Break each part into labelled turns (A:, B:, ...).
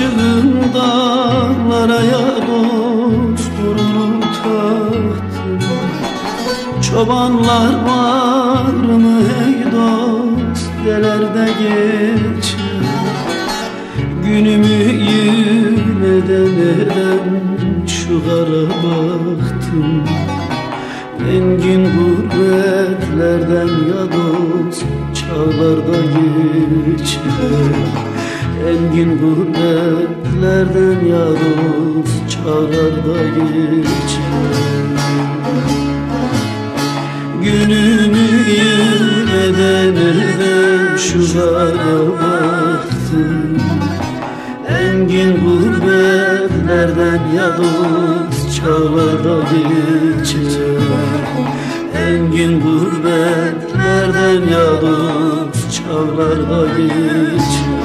A: Aşığın dağlara ya dost gururu taktım Çobanlar var mı hey dost? Delerde geçer Günümü yine eden şu kara baktım Engin gurbetlerden ya dost çağlarda geçer Engin gurbetlerden ya dost çağlarda geçer Günümü yine nereden şu kara baktım. Engin gurbetlerden ya dost çağlarda geçer Engin gurbetlerden ya dost çağlarda geçer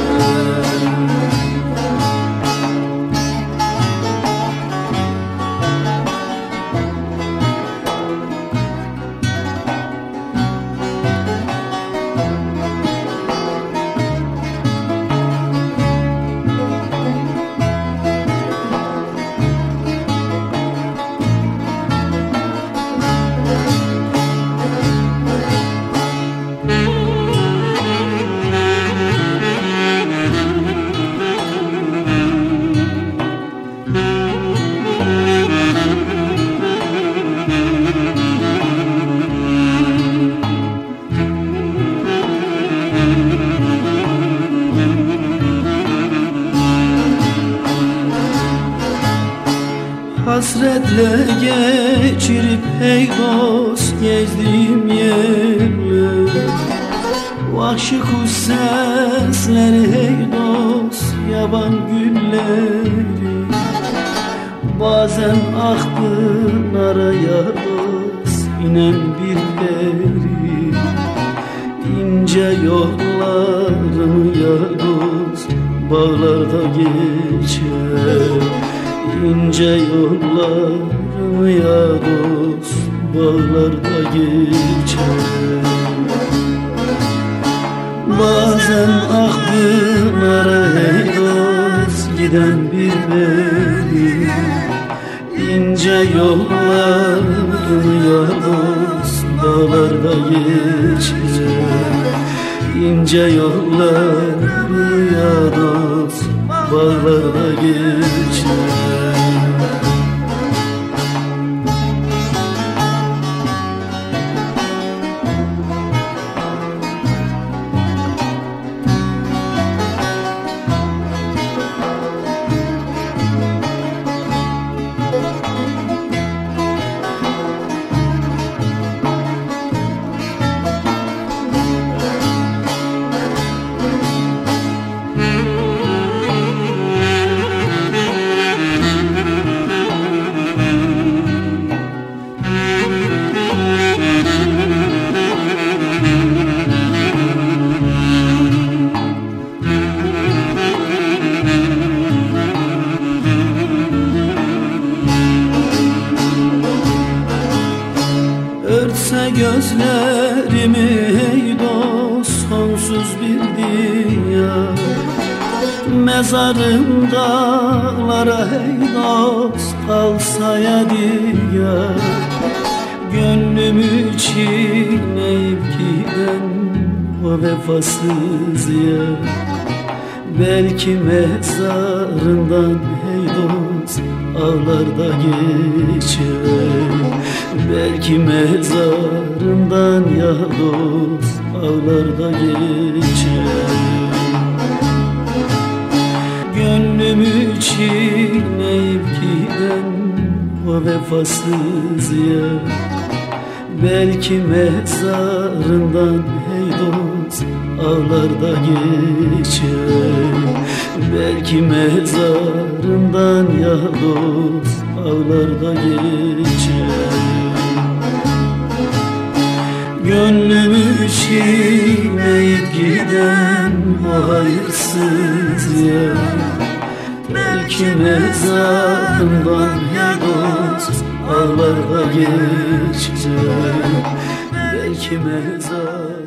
A: Hasretle geçirip hey dost gezdiğim yerler Vahşi kuş sesleri hey dost yaban gülleri. Bazen ah pınara dost inen bir peri. İnce yollarımı ya dost bağlarda geçer ince yollarımı ya dost bağlarda geçer. Bazen ah pınara hey dost giden bir beni ince yollarımı ya dost dağlarda geçer. İnce yollarımı ya dost bağlarda geçer gözlerimi hey dost sonsuz bir diyar Mezarım dağlara hey dost kalsa ya diyar Gönlümü çiğneyip giden o vefasız ya Belki mezarından hey dost ağlarda geçer Belki mezarından ya dost ağlarda geçer. Gönlümü çiğneyip giden o vefasız ya Belki mezarından hey dost ağlarda geçer. Belki mezarından ya dost ağlarda geçer Gönlümü çiğneyip giden o hayırsız ya Belki mezarından ya dost ağlarda geçer. Belki mezar